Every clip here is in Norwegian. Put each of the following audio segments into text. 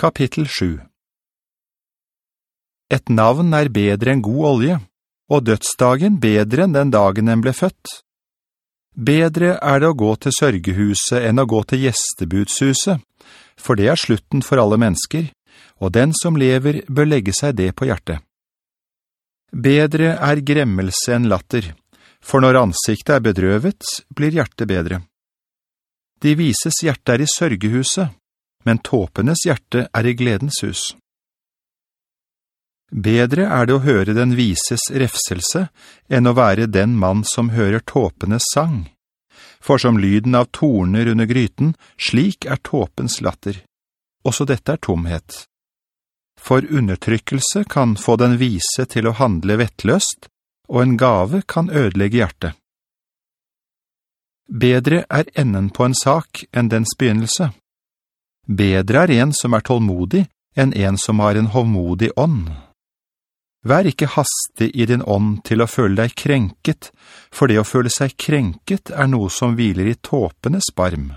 Kapittel 7 Et navn er bedre enn god olje, og dødsdagen bedre enn den dagen den ble født. Bedre er det å gå til sørgehuset enn å gå til gjestebudshuset, for det er slutten for alle mennesker, og den som lever bør legge seg det på hjertet. Bedre er gremmelse enn latter, for når ansiktet er bedrøvet, blir hjertet bedre. De vises hjerte er i sørgehuset, men tåpenes hjerte er i gledens hus. Bedre er det å høre den vises refselse enn å være den mann som hører tåpenes sang. For som lyden av torner under gryten, slik er tåpens latter. Også dette er tomhet. For undertrykkelse kan få den vise til å handle vettløst, og en gave kan ødelegge hjertet. Bedre er enden på en sak enn dens begynnelse. Bedre er en som er tålmodig enn en som har en hovmodig ånd. Vær ikke hastig i din ånd til å føle deg krenket, for det å føle seg krenket er noe som hviler i tåpenes barm.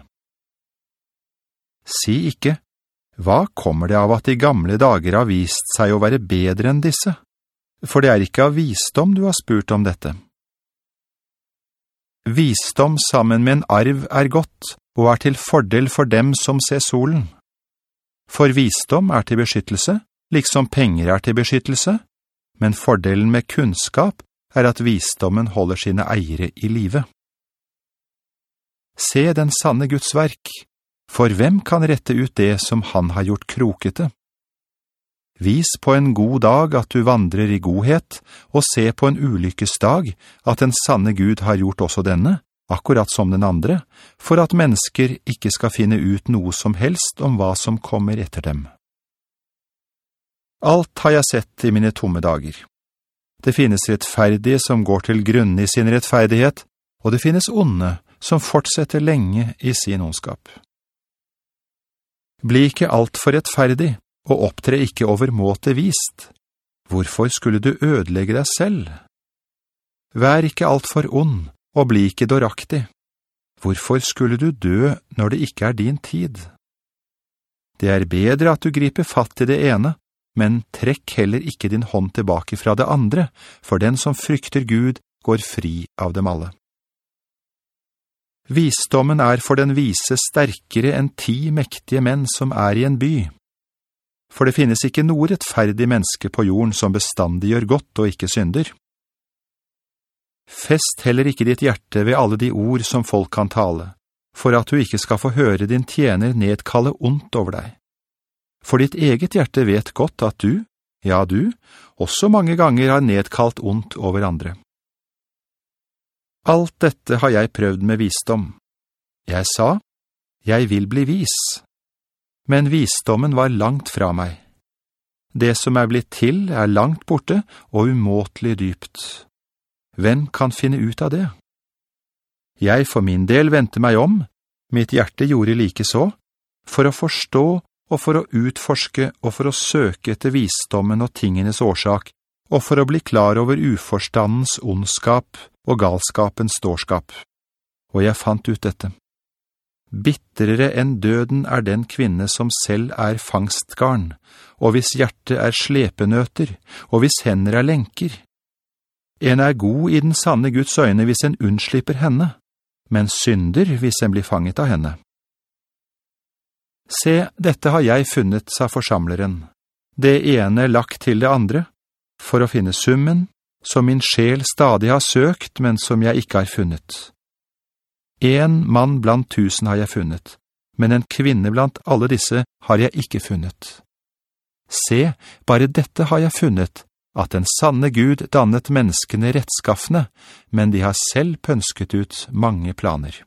Si ikke, hva kommer det av at de gamle dager har vist seg å være bedre enn disse? For det er ikke av visdom du har spurt om dette. Visdom sammen med en arv er godt, og er til fordel for dem som ser solen. For visdom er til beskyttelse, liksom penger er til beskyttelse, men fordelen med kunnskap er at visdommen holder sine eiere i live. Se den sanne Guds verk, for hvem kan rette ut det som han har gjort krokete? Vis på en god dag at du vandrer i godhet, og se på en ulykkesdag at den sanne Gud har gjort også denne, akkurat som den andre, for at mennesker ikke skal finne ut noe som helst om hva som kommer etter dem. Alt har jeg sett i mine tomme dager. Det finnes rettferdige som går til grunn i sin rettferdighet, og det finnes onde som fortsetter lenge i sin ondskap. Bli ikke alt for rettferdig, og opptre ikke overmåte vist. Hvorfor skulle du ødelegge deg selv? Vær ikke alt for ond, og bli ikke dåraktig. Hvorfor skulle du dø når det ikke er din tid? Det er bedre at du griper fatt i det ene, men trekk heller ikke din hånd tilbake fra det andre, for den som frykter Gud går fri av dem alle. Visdommen er for den vise sterkere enn ti mektige menn som er i en by. For det finnes ikke noe rettferdig menneske på jorden som bestandig gjør godt og ikke synder. Fest heller ikke ditt hjerte ved alle de ord som folk kan tale, for at du ikke skal få høre din tjener nedkalle ondt over deg. For ditt eget hjerte vet godt at du, ja du, også mange ganger har nedkalt ondt over andre. Alt dette har jeg prøvd med visdom. Jeg sa, jeg vil bli vis. Men visdommen var langt fra meg. Det som er blitt til er langt borte og umåtelig dypt. Hvem kan finne ut av det? Jeg for min del ventet meg om, mitt hjerte gjorde like så, for å forstå og for å utforske og for å søke etter visdommen og tingenes årsak, og for å bli klar over uforstandens ondskap og galskapens dårskap. Og jeg fant ut dette. Bitterere enn døden er den kvinne som selv er fangstgarn, og hvis hjerte er slepenøter, og hvis hender er lenker, en er god i den sanne Guds øyne hvis en unnslipper henne, men synder hvis en blir fanget av henne. Se, dette har jeg funnet, sa forsamleren, det ene lagt til det andre, for å finne summen, som min sjel stadig har søkt, men som jeg ikke har funnet. En mann blant tusen har jeg funnet, men en kvinne blant alle disse har jeg ikke funnet. Se, bare dette har jeg funnet, at den sanne Gud dannet menneskene rettskaffende, men de har selv pønsket ut mange planer.